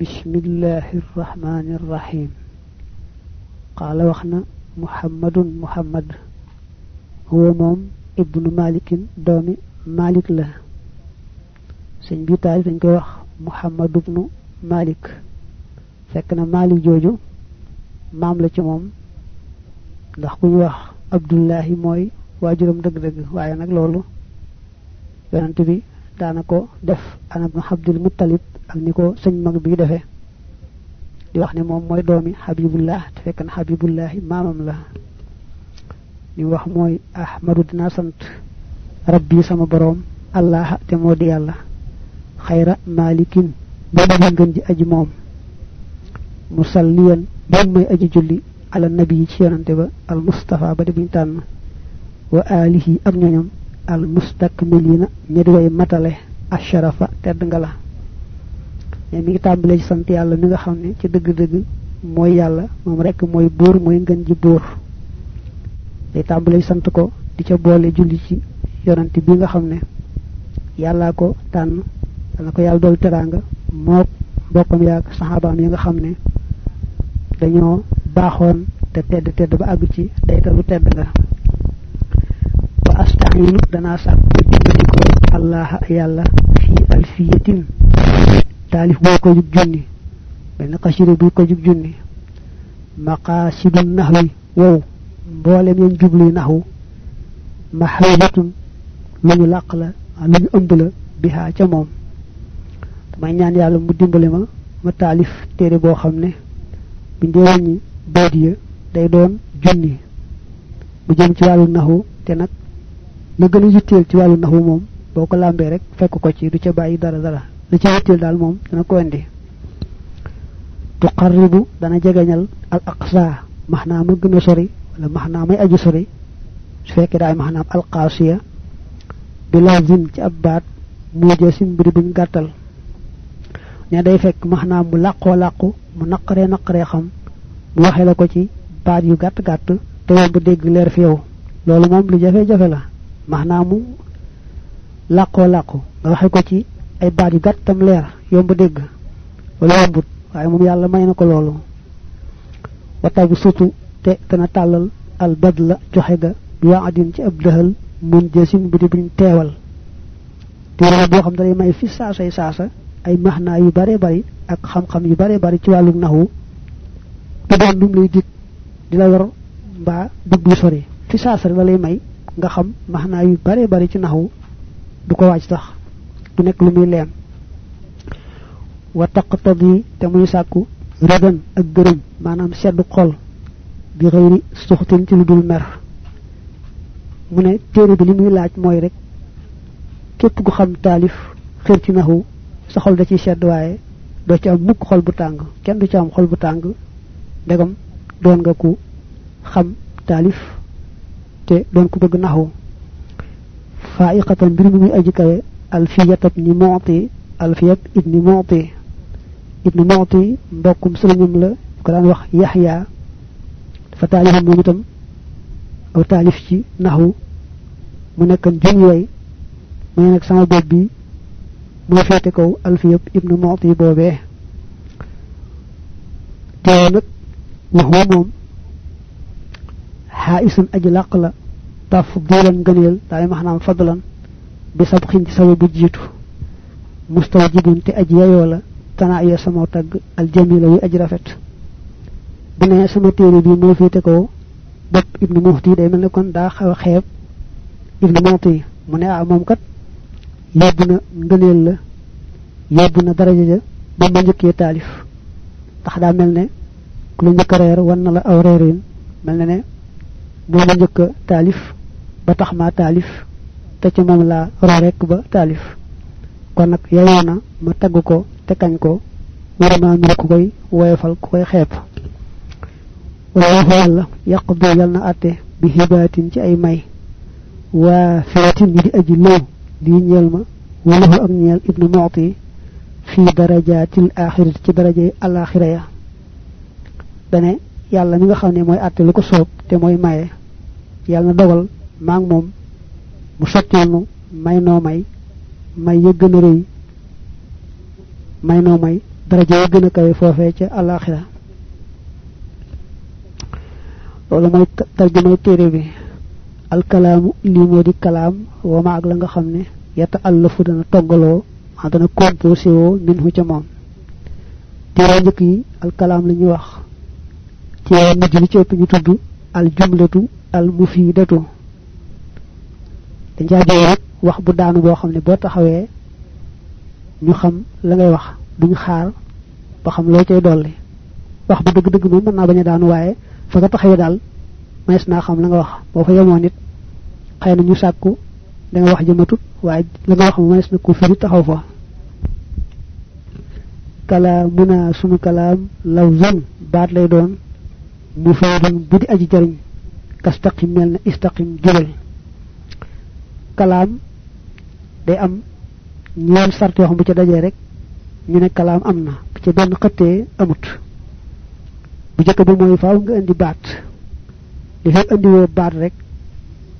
بسم الله الرحمن الرحيم. قال وخنا محمد محمد. هو موم ابن مالك دومي مالك لا سن بي تالي دنج كاي محمد ابن مالك. فكنا مالك جوجو مام لا تي موم داخ كوي ñu عبد الله موي waajuram dëgg-dëgg. waaye نك لولو yonante bi daana ko def. anab nu abdul muttalib. Ak ni ko sëñ mag bi defee di wax ne moom mooy doomi habibullah te fekk na habibullahi maamam la. Wax mooy ahmadu dina sant rabbi sama borom allah te moo di xayra malikin ba mu ngën ji aji moom. Musalliyan ba may aji julli ala nabi ci yonante ba al mustafa ba di buñ wa alihi ak ñoñam al mustakmilina ñi di way matale asharafa tedd nga mi ngi tàmbalee ci sant yàlla mi nga xam ne ci dëgg-dëgg mooy yàlla moom rek mooy buur mooy ngën ji buur. Day sant ko di ca boole julli ci yonante bi nga xam ne yàllaa ko tànn dana ko yàlla dool teranga moo bokkam yaag saxaabaam yi nga xam ne dañoo baaxoon te tedd tedd ba àgg ci daytalu tedd nga wa astaxinu danaa sàkk allah yàlla fi alfiyatin taalif boo ko jug junni benn xasida bu ko jug junni. Maqaasidun naxwi wow mboolem yañ jubluy naxwu maxawlatun lu ñu làq la lu ñu ëmb la bihaa ca moom. Damay ñaan yàlla mu dimbali ma ma taalif téere boo xam ne bu dee wàññi baat ya day doon junni. Mu jëm ci wàllu naxu te nag la gën a yitteel ci wàllu naxu moom boo ko làmbee rek fekk ko ci du ca bàyyi dara dara la ca yitteel daal moom dana ko indi tuqarribu dana jegeñal al aqsa maxnaa ma gën a sori wala maxnaa may aju sori. Su fekkee daay maxnaam alqaasiya bi lazim ci ab baat mujjee sim mbiri buñ gàttal. Ne day fekk maxnaam mu làqoo làqu mu naqaree naqaree xam mu waxee la ko ci baat yu gàtt gàtt te dégg leer fi yow. Loolu lu jafe-jafe la. Làqoo làqu nga waxe ko ci ay baat yu gàtt tam leer yomb dégg wala yombut waaye moom yàlla may na ko loolu. Wata bu sutu te dana tàllal al badla joxe ga bi waa adin ci ab dëxal mun jësin bu di buñ teewal. Téere boo xam dalay may fi saasay saasa ay maxnaa yu bare bari ak xam-xam yu bare bari ci wàllu naxwu te doon lum lay dig di la yor mbaa sori. Fi saasa la lay may nga xam maxnaa yu bare bari ci naxwu du ko wàcc du nekk lu muy leem wa taqtadi te muy sàkku rëdan ak gërëm maanaam seddu xol bi xëyri suxtin ci lu mer. Mu ne téere bi li muy laaj mooy rek képp ku xam taalif xër ci naxu sa xol da ciy sedd waaye doo ci am mukk xol bu tàng. Kenn du ci am xol bu tàng ndegam doon nga ku xam taalif te doon ku bëgg naxu. Faiqatan mbir mi muy aji kawe الفية ابن معطي الفية ابن معطي ابن معطي بكم سلم لا كلام وح يحيى فتعليه مجتم أو تعليف شيء نهو منك الجنوي منك سامو بوبي ما الفية ابن معطي بوبه كانت وهو مم حائس أجل أقل تفضيلا جنيل تعلم إحنا فضلا بسبخين سبب جيتو مستوجبون تأج يولا تنا يا سما تاغ الجميل وي اج بنا سما تيري بي مو فيتا كو بوب ابن موتي داي ملني كون دا خا خيب ابن موتي من ا موم كات يوبنا درجه جا با ما نكي تاليف تخ دا ملني كلو نك رير وان لا ما تاليف te ci moom laa roo rek ba taalif. Kon nag yayoo na ma tagg ko te kañ ko war maa nuru ku koy woyofal koy xeeb. Bi yal na bi xibaatin ci ay may. Waa feetin yi di aji lëw lii ñeel ma walahu ak ñeel ibnu mu'ti fi darajatil axirat ci darajay alaxira ya. Dane yàlla mi nga xam ne mooy lu ko soob te mooy maye. Dogal mu sottil nu may noo may may ya gën a rëy may noo may daraja yi gën a kawe foofee ca alaxira loolu mooy tarjumay téere bi alkalaamu lii moo di kalaam wama ak la nga xam ne yata allafu dana toggaloo a dana composé woo min hu ca moom téere njëkk yi alkalaam la ñuy wax ci mujj bi ci ëpp ñu tudd al jumlatu al mufidatu dañ caa wax bu daanu boo xam ne boo taxawee ñu xam la ngay wax duñ xaar ba xam loo cay dolli. wax bu dëgg-dëgg moom mën naa bañ daanu waaye fa nga taxawee daal manes naa xam la nga wax. boo fa yemoo nit xëy na ñu sàkku da nga wax jëmatut waaye la nga wax na ko firi taxaw fa. Sunu kalaam lawzun baat lay doon mu bu di aji jariñ. Kastaqim mel na istaqim kalaam day am ñeen sart yoo xam bu ca dajee rek ñu ne kalaam am na bu ca benn xëttee amut. Bu jëkk bi mooy faaw nga indi baat. Li fekk indi woo baat rek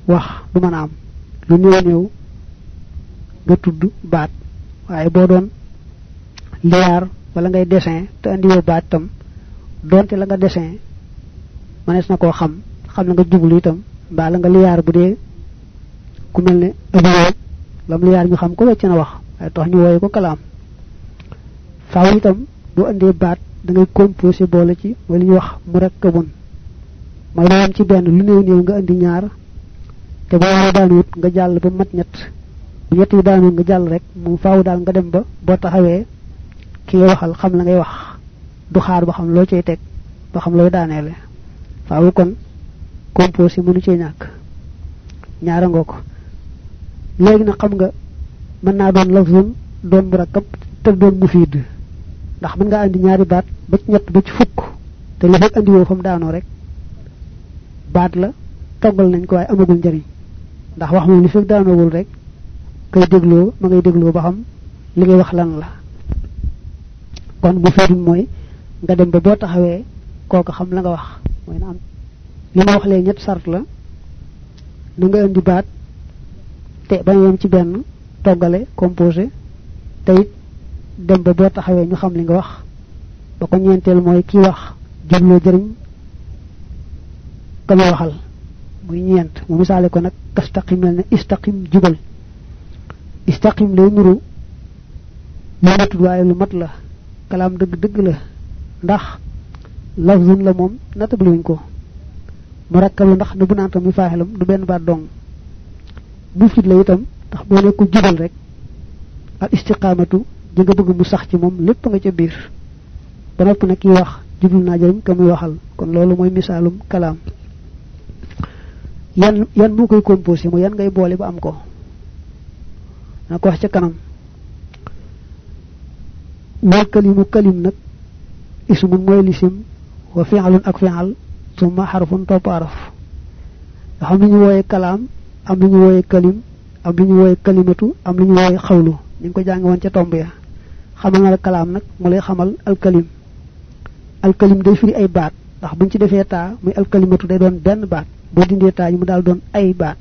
wax du mën a am. Lu néew néew nga tudd baat. Waaye boo doon liyaar wala ngay dessin te andi woo baat tam donte la nga dessin manes na koo xam. Xam nga jublu itam mbaa la nga liyaar bu dee ku mel ne ëboo lam liyaar ñu xam ko wecc na wax waaye tax ñu wooye ko kalaam. Faaw itam bu andee baat da ngay composé boole ci li ñuy wax mu rek kabun mooy la ci benn lu néew néew nga andi ñaar te boo waree daanut nga jàll ba mat ñett. Bu ñett daanu nga jàll rek moom faaw daal nga dem ba boo taxawee ki waxal xam la ngay wax. Du xaar ba xam loo cay teg ba xam looy daaneele. Faaw kon composé mënu cee ñàkk. Ñaara ngoo ko léegi nag xam nga mën naa doon lafzun doon mu rakkab te doon mu fiid ndax mën nga andi ñaari baat ba ci ñett ba ci fukk. Te li fekk andi woo fam daanoo rek baat la toggal nañ ko waaye amagul njariñ. Ndax wax moom li fekk daanoowul rek kay dégloo ma ngay dégloo ba xam li ngay wax lan la. Kon bu fiidun mooy nga dem ba boo taxawee kooku xam la nga wax. Mooy na am. Li ma wax lee ñett sart la. Na nga indi baat te bañ yem ci benn toggale composé te it dem ba boo taxawee ñu xam li nga wax. Ba ko ñeenteel mooy kii wax jubloo jëriñ ka waxal. Muy ñeent mu misaale ko nag kastaqim ne istaqim jubal. Istaqim lay nuru lu matut waaye lu mat la. Kalaam dëgg dëgg la. Ndax lafzun la moom natabluñ ko. Mu rakkalu ndax bu naan tam mi faaxilam du benn baat dong bu fit la itam ndax boo nekku jubal rek al istiqamatu ji nga bëgg mu sax ci moom lépp nga ca biir. Ba nopp nag wax naa jëriñ ka muy waxal. Kon loolu mooy misaalum kalaam. Yan yan moo koy composé mo yan ngay boole ba am ko. Na ko wax ca kanam. Kalimu kalim nag ismun mooy lisim wa fi'lun ak fi'al summa harfun topp araf. Xam ñu wooye kalaam am lu ñu wooye kalim am lu ñu wooye kalimatu am lu ñu xawlu. Ñu ko jàng woon ca tomb ya. Xamal na la kalaam nag mu lay xamal alkalim. Alkalim day firi ay baat. Ndax buñ ci defee taa muy alkalimatu day doon benn baat. Boo dindee taa mu daal doon ay baat.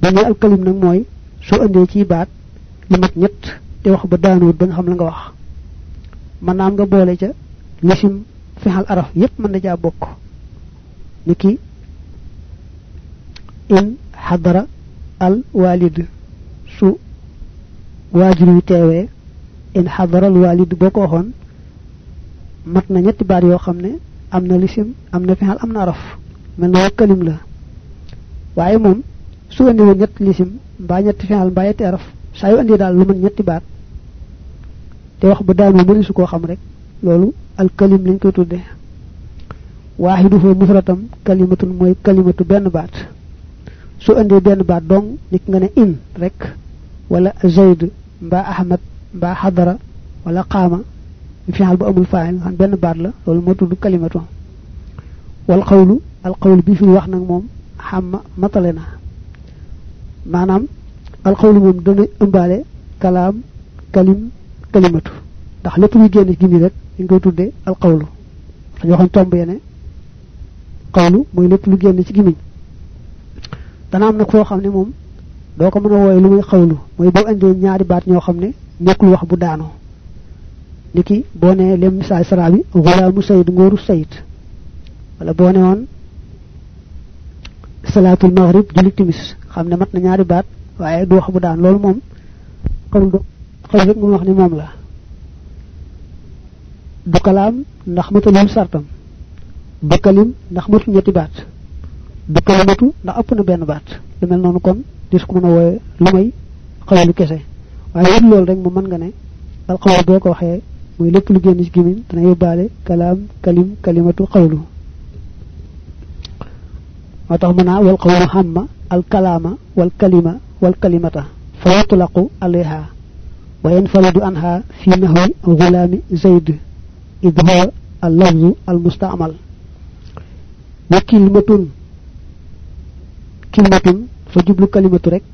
Bu ñu alkalim nag mooy soo andee ci baat li mat ñett te wax ba daanuwut ba nga xam la nga wax. Man nga boole ca lisim fexal araf yépp mën na bokk. Niki in hadara al walid su waajur wi teewee in hadara al walid boo ko waxoon mat na ñetti baat yoo xam ne am na lisim am na fexal am na araf na kalim la. Su andi woon ñetti lisim mbaa ñetti fexal mbaa ñetti araf saa yu andi daal lu mën ñetti baat te wax ba daanu mëni su koo xam rek loolu al kalim lañ koy tudde waaxiduhu mufratam kalimatun mooy kalimatu benn baat su andee benn baat dong nit nga ne in rek wala zayd mbaa ahmad mbaa xadara wala qaama fi'al bu amul fa'il xam benn baat la loolu moo tudd kalimatu wal qawlu al qawlu bi fi wax nag moom xamma matale na maanaam al qawlu moom dana ëmbaale kalaam kalim kalimatu ndax lépp luy génn ci gimi rek ñu koy tuddee al qawlu dañu waxoon tomb yene qawlu mooy lépp lu génn ci gimiñ dana am nag foo xam ne moom doo ko mën a wooye lu muy xawlu. Mooy boo andee ñaari baat ñoo xam ne nekkul wax bu daanoo. Niki boo nee lem misaal sara bi gulaamu sayid ngóoru sayid wala boo ne woon salaatul maghrib julli timis. Xam ne mat na ñaari baat waaye du wax bu daan. Loolu moom xamul do xëy rek mu wax ni moom la. Du kalaam ndax matalul sartam. Du kalim ndax matu ñetti baat du kalimatu ndax ëpp na benn baat lu mel noonu kon dis ko mën a wooye lu may xawlu kese waaye wut loolu rek mu mën nga ne al xawl boo ko waxee muy lépp lu génn ci gimin dana yóbbaale kalaam kalim kalimatu xawlu moo tax naa wal xawlu xamma al kalaama wal kalima wal kalimata fa yutlaqu alayha wa yanfaridu anha fi nahwi gulaami zayd id huwa al lafzu al mustaamal wa kilmatun fa jublu kalimatu rek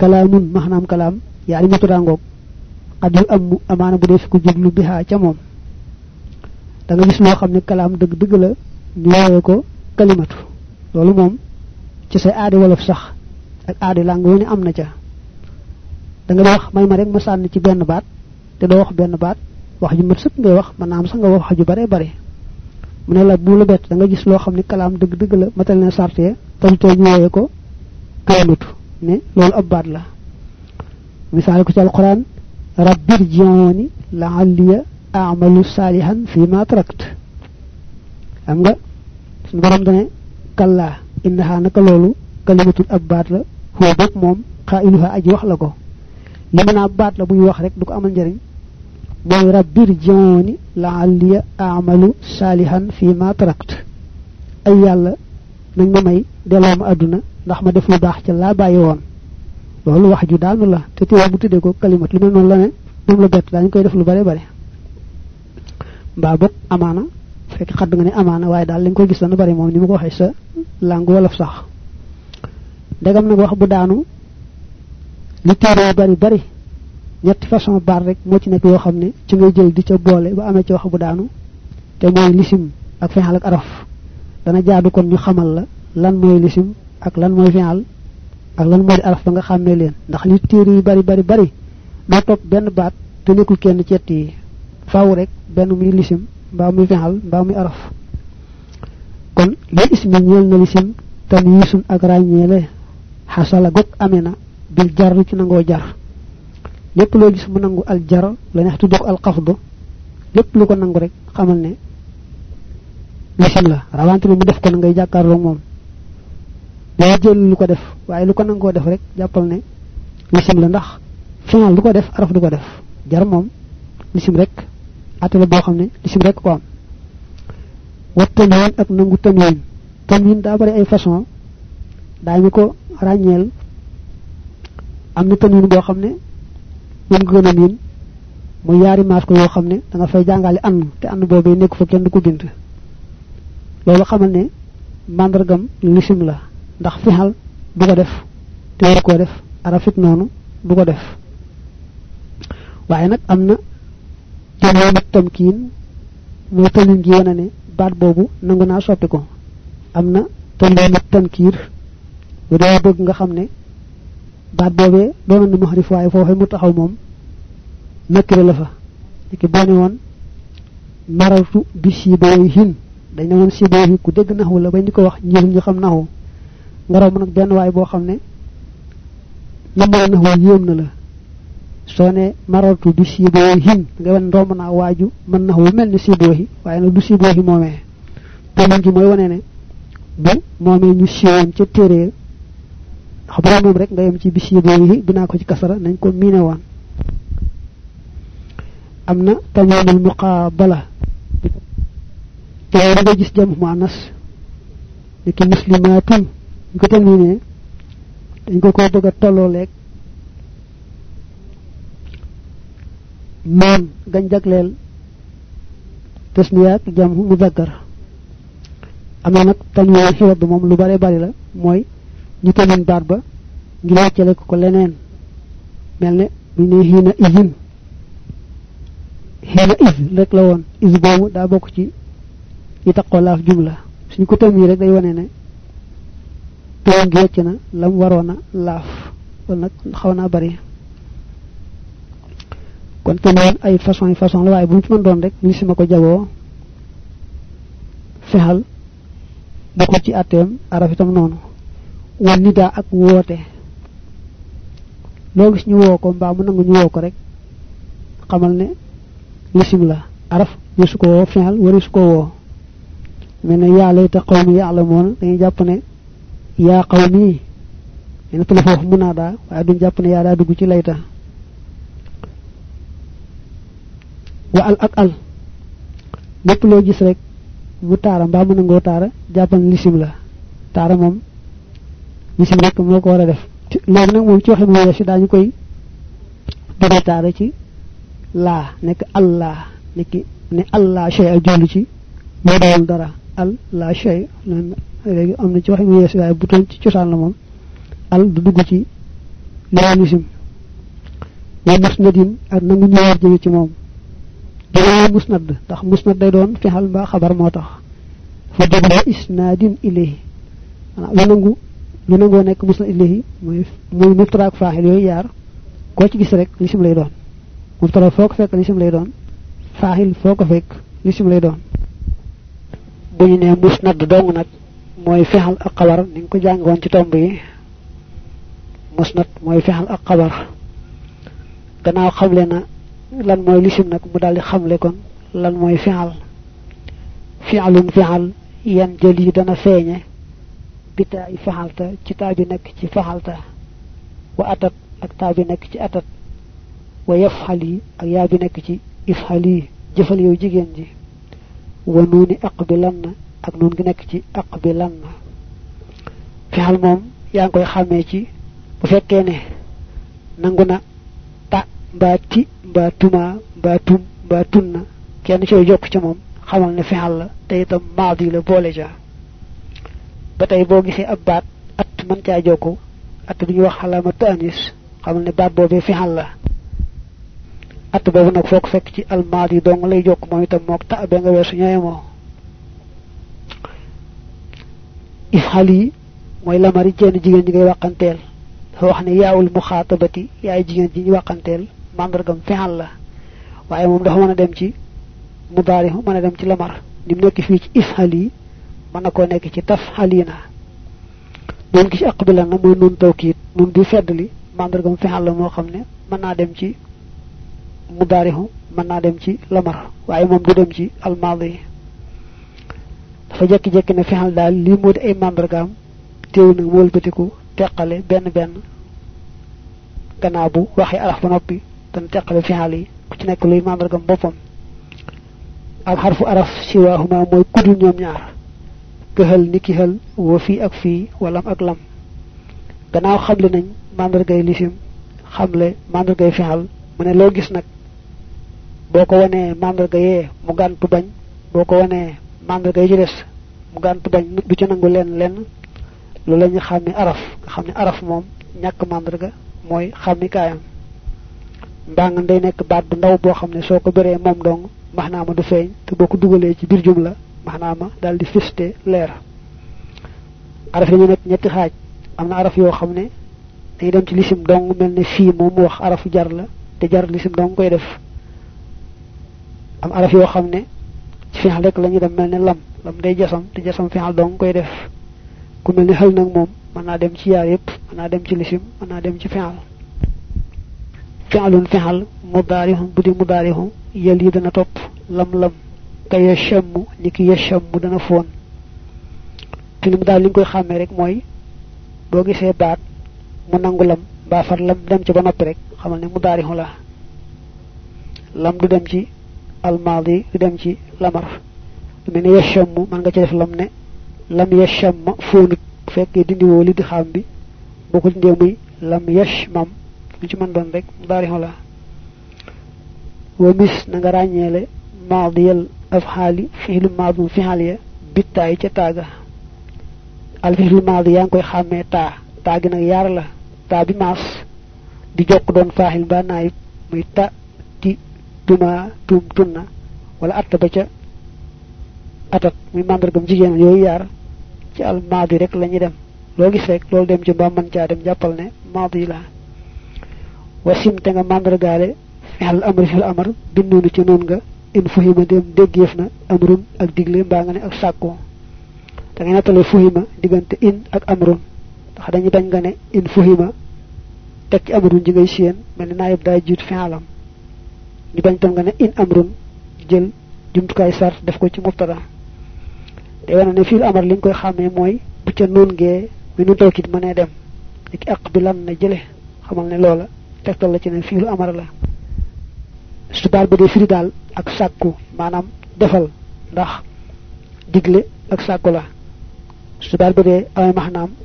kalaamun maanaam kalaam yaari matu rangoog qad yu am amaana bu def ko jublu biha ca moom. Da nga gis loo xam ne kalaam dëgg dëgg la ko kalimatu. Loolu moom ci say aadi wolof sax ak aadi lang wu ne am na ca. Da nga wax may ma rek ma sànni ci benn baat te doo wax benn baat wax ju mat sëpp ngay wax man sax nga wax ju bare bare mu ne la bu la bett da nga gis loo xam ne kalaam dëgg dëgg la matal na sarte tam too ñu woowee ko kalimatu ne loolu ab baat la misaal ko ci alquran rabbir jioni la'alliya a'malu salihan fi ma tarakt am nga sun borom dane kalla innaha naka loolu kalimatul ab baat la huwa bok moom qailuha aji wax la ko li mën baat la buy wax rek du ko amal njëriñ mooy rabbir jioni la'alliya a'malu salihan fi ma tarakt ay yàlla nañ ma may delloo ma àdduna ndax ma def lu baax ca laa bàyyi woon loolu wax ju daanu la te teewul mu tuddee ko kalimat lu noonu la ne moom la bett daañu koy def lu bare bare mbaa boog amaana fekk xadd nga ne amaana waaye daal lañ koy gis dana bari moom ni ma ko waxee sa langue wolof sax ndegam nag wax bu daanu li téere bari bari ñetti façon baat rek moo ci nekk yoo xam ne ci ngay jël di ca boole ba amee ci wax bu daanu te mooy lisim ak fexal ak araf. Dana jaadu kon ñu xamal la lan mooy lisim ak lan mooy fexal ak lan mooy araf ba nga xàmmee leen. Ndax li téere yi bari bari bari doo topp benn baat te nekkul kenn ci yi. Faaw rek benn muy lisim mbaa muy fexal mbaa muy araf. Kon li ismi ñeel na lisim tan yisun ak ràññeele. Xasala gog amee na bil jar ci nangoo jar lépp loo gis mu nangu al jar la neex tudde ko al xafdu lépp lu ko nangu rek xamal ne lisim la rawante mu def ko na ngay jàkkaarloo moom. Day jël lu ko def waaye lu ko nangoo def rek jàppal ne lisim la ndax final du ko def araf du ko def. Jar moom lisim rek la boo xam ne lisim rek ko am. Wat tanwin ak nangu tanwin. Tanwin daa bari ay façon daañu ko ràññeel. Am na tanwin boo ne moom nga gën a miin muy yaari maas ko yoo xam ne da nga fay jàngale ann te ann boobee nekk fa kenn ko bind loolu xamal ne màndargam lisim la ndax fixal du ko def te koo def arafit noonu du ko def. Waaye nag am na tanwin tamkiin mooy tanwin gi wane ne baat boobu nangu naa soppi ko. Am na tanwin tankiir bu dee bëgg nga xam ne baat boobee doonoon na muxrif waaye foofee mu taxaw moom nekkire la fa. Ki boo ne woon maratu bi sibooy hin dañ ne woon sibooy hi ku dégg naxu la bañ di ko wax ñir ñu xam naxu nga romb nag benn waay boo xam ne la mën a naxu yéem na la. Soo ne maratu bi sibooy hin nga wan romb naa waaju mën naxu du wane ne bu moomee ñu siiwoon ca téere xabaar moom rek nga yem ci bis yi boobu binaa ko ci kasara nañ ko miine woon am na tamamul muqaabala. Te da nga gis jam muannas ni ki muslimaatun ñu ko tamine dañ ko ko bëgg tolloo leeg noon gañ jagleel tasniyaak jam muzakkar am na nag tamit xiwat moom lu bare bari la mooy ñu tamin baat ba ngir wàccale ko ko leneen. Mel ne ne xiina izin. Xiina iz rek la woon. Iz boobu daa bokk ci yi taqoo laaf jumla. Suñ ko tamit rek day wane ne turam gi wàcc na lam waroon a laaf. Loolu nag xaw naa bari. Kon te ay façon façon la waaye bu mën doon rek lisima ko fexal ci itam noonu wal nida ak woote loo gis ñu woo ko mbaa mu nangu ñu woo ko rek xamal ne lisim la araf yesu ko woo fexal wari su ko woo mel ne yaa layta qawmi ya'lamuuna dañuy jàpp ne yaa qawmi ene tula foofu mu naa daa waaye duñ jàpp ne yaa daa dugg ci layta wa al ak al. Loo gis rek mu taara mbaa mën a ngoo taara jàppal lisim la taara moom lisim rek moo ko war a def léegi nag moom ci waxin mu weesu daañu koy dugal taara ci laa nekk allah nekki ne allah shay a jullu ci moo dawul dara al la shay léegi am na ci waxin mu weesu waaye bu toon ci cosaan la moom al du dugg ci laa lisim wa musnadin ak nangu ñëwaat jëge ci moom jëlee musnad ndax musnad day doon fexal mbaa xabar moo tax fa déglu isnaadin ilayhi lu nangu lu nangoo nekk musnad ilayhi mooy muy mubtada ak faaxil yooyu yaar koo ci gis rek lisim lay doon. Mubtada foo ko fekk lisim lay doon faaxil foo ko fekk lisim lay doon. Bu ñu nee musnad dong nag mooy fexal ak xabar ni nga ko jàngoon ci tomb yi. Musnad mooy fexal ak xabar. Gannaaw xamle na lan mooy lisim nag mu daldi xamle kon lan mooy fi'alun fi'al yan dana feeñe بتاعي فحلتا كتابي نك فحلتا وأتت أكتابي نك أتت ويفحلي أيابي نك إفحلي جفل يوجيجين جي ونوني أقبلن أقنون نك أقبلن. في هالموم يانكو يخامي جي وفكيني نانغونا تا باتي باتوما باتوم باتونا كيانو شو يوكو جموم خامل نفحل تيتم ماضي لبولي جاه ba tey boo gisee ab at mën caa jokku at ñuy wax xalaama taanis xamal ne baat boobee fexal la. At boobu nag foo ko fekk ci almaadi dong lay jokk moom itam mook ta be nga weesu moo ifxal yi mooy lamari jenn jigéen ñi ngay wàqanteel. Dafa wax ne yaawul muxaatabati yaay jigéen ji ñu wàqanteel mandargam fexal la. Waaye moom dafa mën a dem ci mudaari mën a dem ci lamar. Ni mu nekk ci yi mën na koo nekk ci taf xalina noonu gi ci aqbilan na mooy nun tawkiit nun bi feddli mandargam fexal la moo xam ne mën dem ci mudaari mën naa dem ci lamar waaye moom du dem ci almaadi. Dafa jekki-jekki ne fexal daal lii moo di ay mandargaam teew nag mu wëlbatiku teqale benn benn gannaaw bu waxee araf ba noppi dan teqale fexal yi ku ci nekk luy boppam. Ak xarfu araf siwaahuma mooy kudul ñoom ñaar këxal ni ki xal wa fii ak fii walam ak lam. Gannaaw xamle nañ mandargay lisim xamle mandargay fexal mu ne loo gis nag boo ko wanee mandarga yee mu gàntu bañ boo ko wanee mandarga yi ci des mu gàntu bañ du ci nangu lenn lenn. Loolu la ñu xàmmi araf nga xam ne araf moom ñàkk mandarga mooy xàmmi kaayam. Mbaa nga day nekk baat bu ndaw boo xam ne soo ko bëree moom dong maxnaama du feeñ te boo ko dugalee ci biir jumla maxnaama daal di fiste leer. Araf yi ñu nekk ñetti xaaj. Am na araf yoo xam ne dem ci lisim dong mel ne fii wax arafu jar la te jar lisim dong koy def. Am araf yoo xam ne ci fi'al rek dem ne lam. Lam day jasam te jasam fi'al dong koy def. Ku mel ni xel nag moom mën dem ci yaar yépp mën naa dem ci lisim mën naa dem ci fi'al fi'alun fi'al mudaarihun bu di mudaarihu yel yi dana topp lam-lam ka yashammu ni ki yashammu dana li mu daal li koy xàmmee rek mooy boo gisee baat mu nangu lam mbaa far lam dem ci ba noppi rek xamal ne mudaarihu la. Lam du dem ci almaadi du dem ci lamar. Ne yashammu mën nga ci def lam ne lam yashamma foonut. Bu fekkee dindi woo li di xam bi boo ko dindee muy lam yashmam lu ci mën doon rek mudaarihu la. Wa mis na nga afxaali fiilu maadum fixal ya bittaay ca taaga. Al fiilu maadi yaa ngi koy xàmmee taa. Taa gi nag yaar la. Taa bi maas. Di jokk doon faaxil mbaa naayib muy ta ti tuma tum tunna. Wala atta ba ca atat. Muy màndargam jigéen yooyu yaar ci al maadi rek la ñuy dem. Loo gis rek loolu dem ci mbaa mën caa dem jàppal ne maadi la. Wasim te nga màndargaale fi'al amr fi'al amr binnu ci nga in fuhima dem deggeef na amrun ak digle mbaa nga ne ak sàkko da ngay nattale fuhima diggante in ak amrun ndax dañu bañ nga ne in fuhima ci amrun ji ngay seen mel ni naayib daa jiit fi'alam ñu bañ tam nga ne in amrun jël jumtukaay sart def ko ci mubtada. Day wane ne fiil amar liñ koy xàmmee mooy bu ca noon gee mi nu tawkit mënee dem. Ki aqbilan na jële xamal ne loola tegtal la ci ne fiilu amar la su baal ba dee ak sàkku maanaam defal ndax digle ak sàkku la. su baal ba dee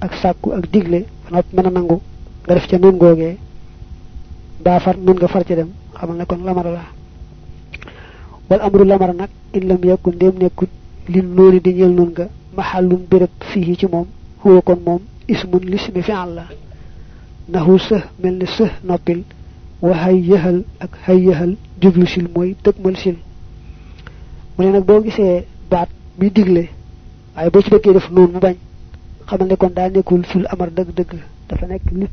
ak sàkku ak digle ba noppi mën a nangu nga def ca nun googee mbaa far nun nga far dem xamal ne kon lamar la. Wal amru lamar nag in lam yakun ndéem nekkut li nooni di ñeel nun nga maxallun béréb fii ci moom huwa kon moom ismun lismi nahu sëh mel ni sëh wa hayyahal ak hayyahal jublu sil mooy dëgmal sil mu ne nag boo gisee baat mi digle waaye boo ci dëkkee def noonu mu bañ xamal kon amar dëgg dëgg dafa nekk li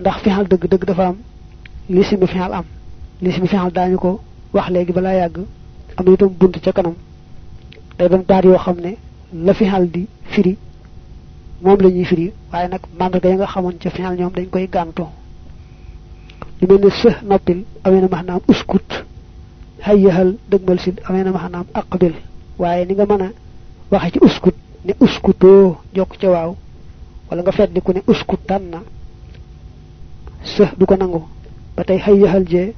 ndax fi'al dëgg dëgg dafa am lismi fi'al am. Lismi fi'al daañu ko wax léegi balaa yàgg. Am itam bunt ca kanam. Day doon baat ne la di firi moom la firi. Waaye nag mandarga ya nga xamoon ca fi'al ñoom dañ koy lu sëh noppil amee na maanaam uskut. Hayyahal dëgmal sil amee na maanaam aqbil. Waaye ni nga mën a waxe ci uskut. Ne uskutoo jokk ca waaw wala nga fet di ku ne uskut tànn na. Sëh du ko nangu. Ba tey hayyahal jee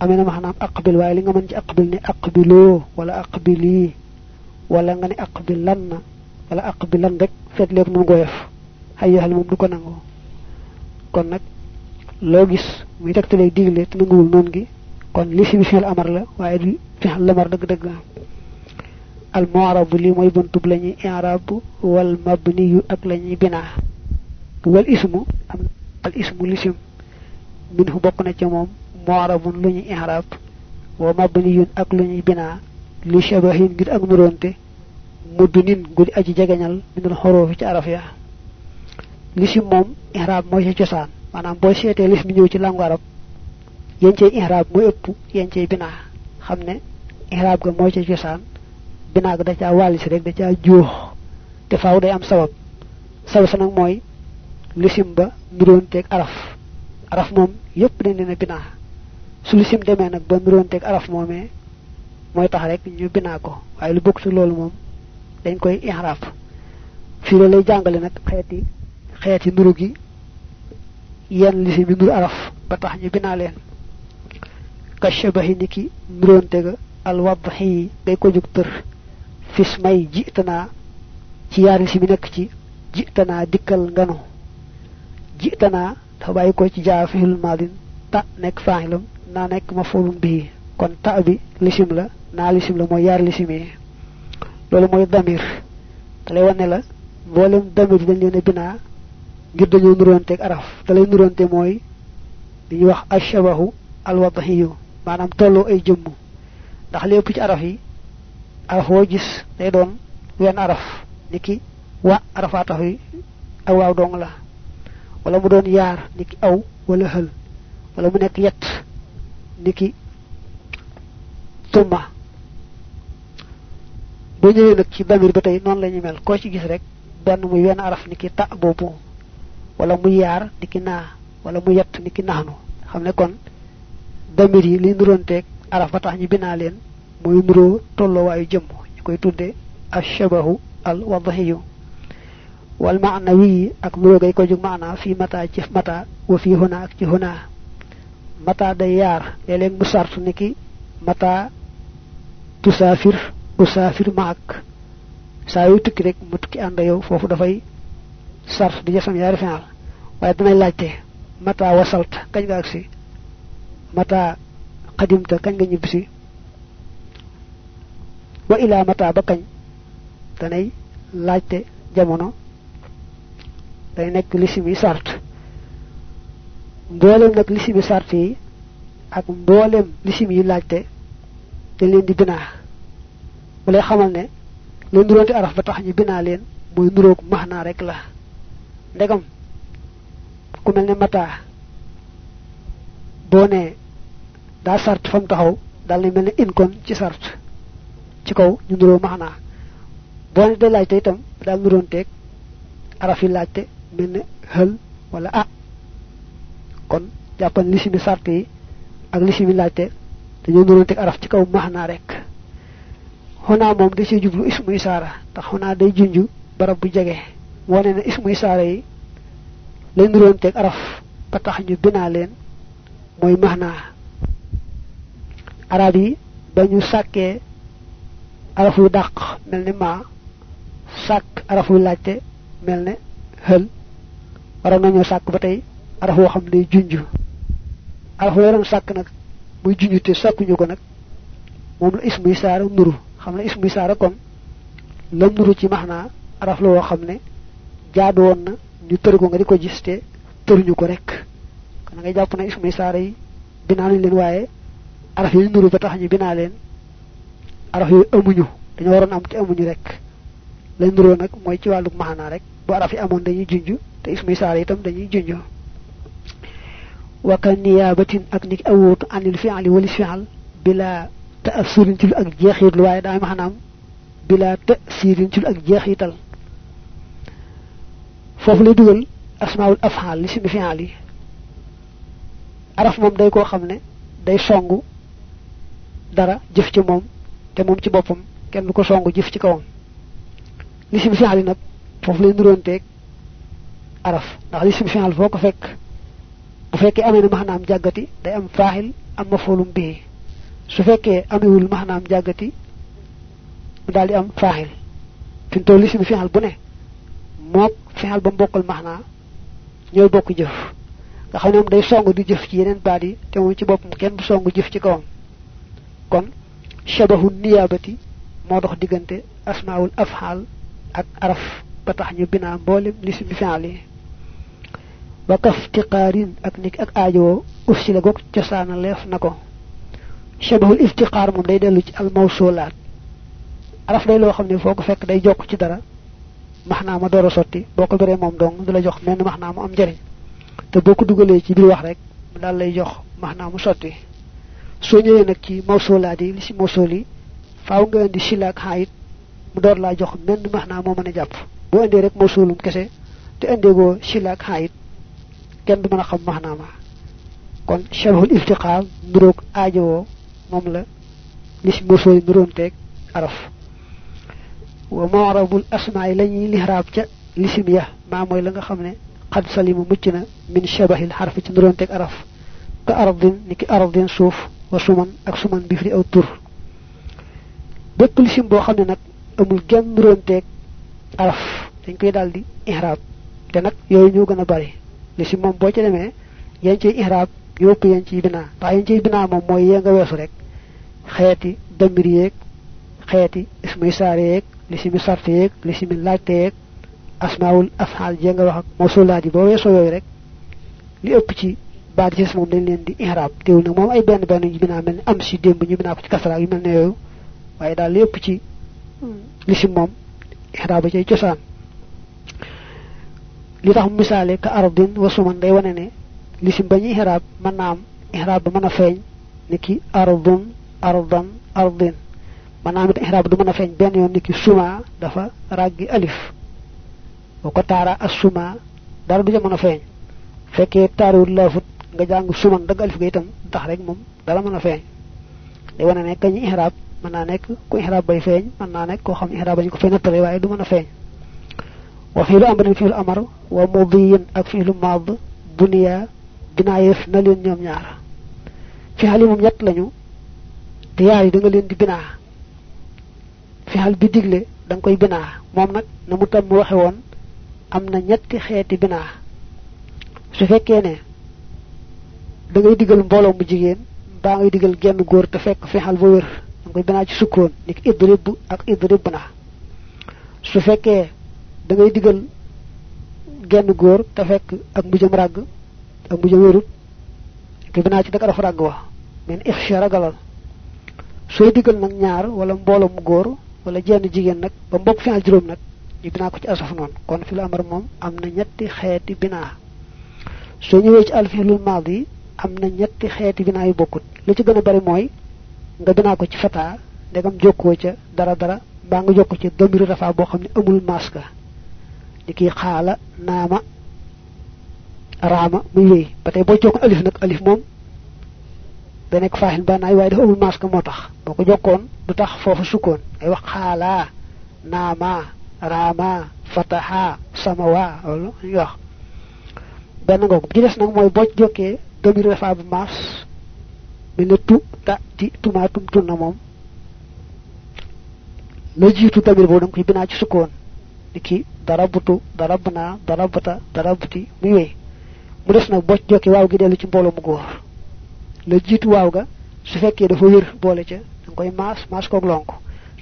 amee na maanaam aqbil. Waaye li nga mën ci aqbil ne aqbiloo wala aqbilii wala nga ne aqbilan na. Wala aqbilan rek fet leeg mun goyof hayyahal moom du ko nangu. Kon nag loo gis muy tegtalee digle te nanguwul noon gi kon li si fi'l amar la waaye du fi'l lamar dëgg-dëgg. Al mu'rab li mooy buntub la i'rab wal mabniyu ak la ñuy binaa wal ismu am al ismu lisim minhu bokk na ca moom mu'rabun lu ñuy i'rab wa mabniyun ak lu ñuy binaa li shabahin ngir ak nuróonte muddunin gudi aji jegeñal minul xoroofi ci araf ya. Lisim moom i'rab mooy ca cosaan maanaam boo seetee lis mi ñëw ci langue arab yéen cay ihraab mooy ëpp yéen cay binaa xam ne ihraab ga mooy ca cosaan binaa ga da caa wàlli si rek da caa juux. Te faaw day am sabab sabab sa nag mooy lisim ba araf. Araf moom yépp dañ leen a binaa su lisim nag ba araf moomee mooy tax rek ñu binaa ko. Waaye lu bokk ci loolu moom dañ koy ihraab fii la lay jàngale nag xeeti xeeti nuru gi yenn mi nur araf ba tax ñu binaa leen ka shabahi niki nuróonte ga al wadhi day ko jug tër fis may jitanaa ci yaar lisi mi nekk ci jitanaa dikkal nganu jitanaa dafa ko ci jaa fihul madin ta nekk faaxilam naa nekk mafulun bii kon ta bi lisim la naa lisim la mooy yaar lisim yi damir. Te lay wane damir dañ leen a ngir dañoo nuronteeg araf. Da lay nuronte mooy li ñuy wax ashabahu alwadahiyu maanaam tolloo ay jëmm. Ndax lépp ci araf yi araf woo gis day doon wenn araf. Niki wa yi ak waaw dong la. Wala mu doon yaar niki aw wala hël. Wala mu nekk yett niki tumma. Boo ñëwee nag ci damir ba tey noonu la ñu mel. Koo ci gis rek benn muy wenn araf niki ta boobu wala mu yaar niki naa wala mu yett niki naxnu xam ne kon damir yi li nuronteeg araf ba tax ñu binaa leen tudde ashabahu al wadahiyu wal maanawi ak nuroo gay ko jug maana fii mata ci mata wa fii huna ak ci huna. Mata day yaar mu sartu niki mata tusaafir usaafir maak. Saa yu tukki rek mu tukki sart di jasam yaari final. Waaye danay laajte mata wasalt kañ nga agsi? Mata xadimta kañ nga ñibbisi? Wa ila mata ba kañ? Danay laajte jamono. Day nekk lisimi sart. Mboolem nag lisimi sart yi ak mboolem lisim yi laajte dañ leen di binaa. Bu lay xamal ne lu nuróonte araf ba tax ñu binaa leen mooy nuróog maxnaa rek la ndegam ku mel ne mata boo ne daa sart fam taxaw dal ni mel in kon ci sart ci kaw ñu nuroo maxnaa boo ne day laajte itam ne wala a. Kon jàppan lisimi sart yi ak teg araf ci kaw maxnaa rek. Xonaa moom da ciy jublu ismu isaara ndax xonaa day junju barab bu wane na ismu isaara yi teg araf ba tax ñu binaa leen mooy maxnaa arab yi bañu sàkkee arafu dàq mel ni ma sàkk arafu laajte mel ne xël waroon nañoo sàkk ba tey araf woo xam ne junj. Yoroon sàkk nag muy te sàkkuñu ko nag. Moom la ismu isaara nuru. Xam ne ismu isaara kon lam nuru ci araf la woo xam ne jaadu woon na ñu tër ko nga di ko gis te tëruñu ko rek. Kon ngay jàpp ne ismu isaara yi binaa nañ leen waaye araf yi nuru ba tax ñu binaa leen araf yi amuñu dañu waroon am te amuñu rek. Lañ nuroo nag mooy ci wàllu rek bu araf yi amoon dañuy junj te ismu isaara itam dañuy junj. Waka niyabatin ak niki awuutu anil fi'li walis fi'al bila ta'assurin ci ak jeexitlu waaye daa maxanaam bila ta'sirin ci ak jeexital foofu lay asmaul af'al li simi fi'al yi araf moom day koo xam day songu dara jëf ci moom te moom ci boppam kenn du ko songu jëf ci kawam. Li fi'al lay araf. Ndax li sim fi'al foo ko fekk bu fekkee amee na maxnaam jàggati day am faaxil am mafoolum bii su fekkee amewul maxnaam jàggati mu di am faaxil fi toll li fi'al bu mook fi'al ba mbokkal maxnaa ñooy bokk jëf nga xam ne moom day song di jëf ci yeneen baat yi te moom ci boppam kenn du song jëf ci kawam kon shabahu niyabati moo dox diggante asmaul afhal ak araf ba tax ñu binaa mboolem lismi fi'al yi wa kaftiqaarin ak nik ak aajowoo uf si la goog cosaana leef na ko shabahul iftiqaar moom day dellu ci al mawsulaat araf day loo xam ne foo ko fekk day jokk ci dara maxnaa ma door a sotti boo ko moom dong du la jox menn maxnaa mu am njariñ te boo ko dugalee ci biir wax rek mu daal lay jox maxnaa mu sotti soo ñëwee ci mawsulaat yi li si mawsul yi faaw nga indi sila ak xaayit mu door laa jox menn maxnaa moo mën jàpp boo indee rek mawsulum kese te indee goo sila ak xaayit kenn du mën a xam maxnaa ma kon shabahul iftiqaar nuroog aajowoo moom la li si mawsul yi nuroon teeg araf wa mu'rabul asmaa yi la ñuy lihraab ca lisim ya maa mooy la nga xam ne xad salima mucc na min shabahil xarfi ci nuroon teeg araf ka ardin ni ki ardin suuf wa suman ak suman bi fi aw tur bépp lisim boo xam ne nag amul genn nuroonteeg araf dañ koy daal di ihraab te nag yooyu ñoo gën a bari lisim moom boo ci demee yéen ciy ihraab yëpp yéen ciy binaa ndax yéen ciy binaa moom mooy yee nga weesu rek xeeti damir yeeg xeeti ismuy saare yeeg lisimi sarte yeeg lisimi laajte yeeg asmaawul afxaal jee nga wax ak mawsulaat yi boo weesoo yooyu rek li ëpp ci baat ci moom dañ leen di ihraab teewul nag moom ay benn benn ñu mel am si démb ñu binaa ko ci kasara yu mel ne yooyu waaye daal li ëpp ci lisim moom ihraab ba cay cosaan. Li tax misaale ka ardin wa suman day wane ne lisim ba ñu ihraab mën naa am ihraab ba mën a feeñ ni ki mën naa am it ihraab du mën a feeñ benn suma dafa ràggi alif. Boo ko taara as suma dara du ca mën nga suman dagg alif ga itam tax rek moom dara mën a feeñ. Day wane ne kañu ihraab mën ku ihraab bay feeñ mën naa nekk koo xam ihraab bañ ko fay nattale waaye du mën a wa fiilu amrin fiilu amar wa mudiyin ak fiilu maad buniya na ñett lañu da nga di binaa fixal bi digle da nga koy binaa moom nag na mu tam waxe woon am na ñetti xeeti binaa su fekkee ne da ngay digal mbooloo mu jigéen baa ngay digal genn góor te fekk fixal ba wér da nga koy binaa ci sukkoon ni ki idrib ak idrib na su fekkee da ngay digal genn góor te fekk ak mbujam ràgg ak mbujam wérut te binaa ci dak araf ràgg wax men ixsha ragalal. Sooy digal nag ñaar wala mbooloo mu wala jenn jigéen nag ba mbokk fi al juróom nag ñu binaa ko ci asaf noonu. Kon fi lu amar am ñetti xeeti binaa. Soo ñëwee ci alfiilul maadi am na ñetti xeeti binaa yu bokkut. Li ci gën a bari mooy nga binaa ko ci fata ndegam jokkoo ca dara dara mbaa nga jokk ci damiru rafa boo xam ne amul maska. Di kii xaala naama raama muy wéy. Ba tey boo jokkoon alif nag alif moom da nekk faaxil ba naay waaye dafa amul maska moo tax. boo ko jokkoon du tax foofu sukkoon. ay wax xaala naama raama fataha samawa loolu ñu wax. benn nga ko ci des nag mooy boo jokkee damiru rafa bu maas mel ne tu ta ti tumaatum tunna moom. la jiitu damir boobu da nga koy binaa ci sukkoon. ni ki darabutu darabna darabata darabuti muy wéy. mu des nag boo jokkee waaw gi dellu ci mbooloo mu góor la jiitu waaw ga su fekkee dafa wér boole ca da koy maas maas koog lonk.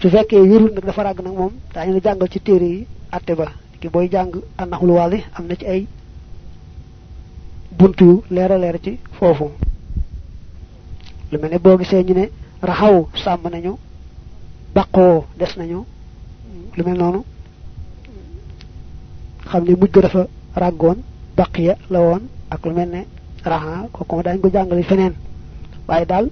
Su fekkee wérul nag dafa ràgg nag moom daañu la jàngal ci téere yi atte ba. Ki booy jàng annaxul waali am na ci ay buntu yu leera leer ci foofu. Lu mel ne boo gisee ñu ne raxaw sàmm nañu baqoo des nañu lu mel noonu. Xam ne mujj ga dafa ràggoon baqiya la woon ak lu mel ne raxa kooku dañ ko jàngale feneen waaye daal